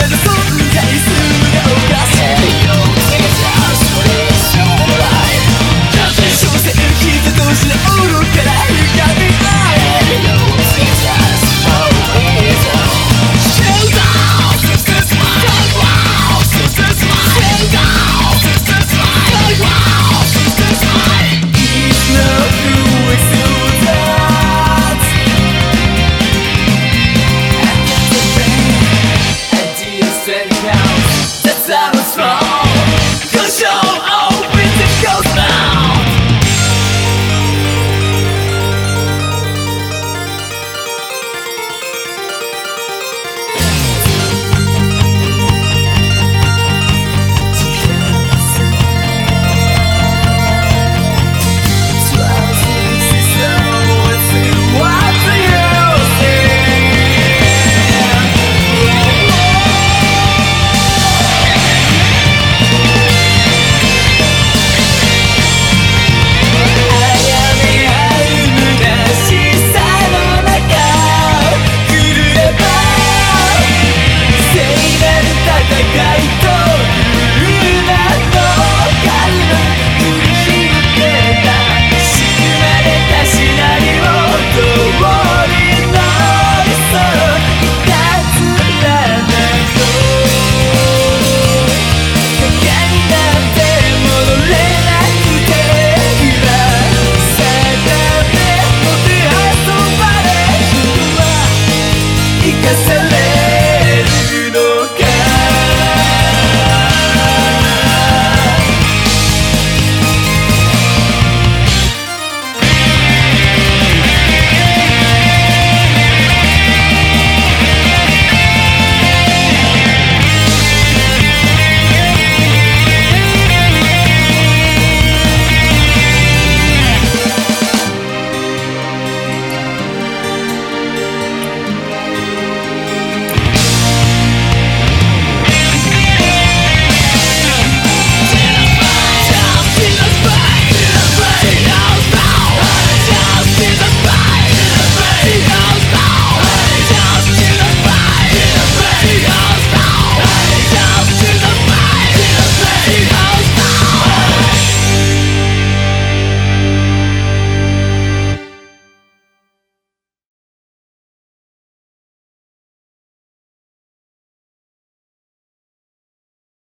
there's a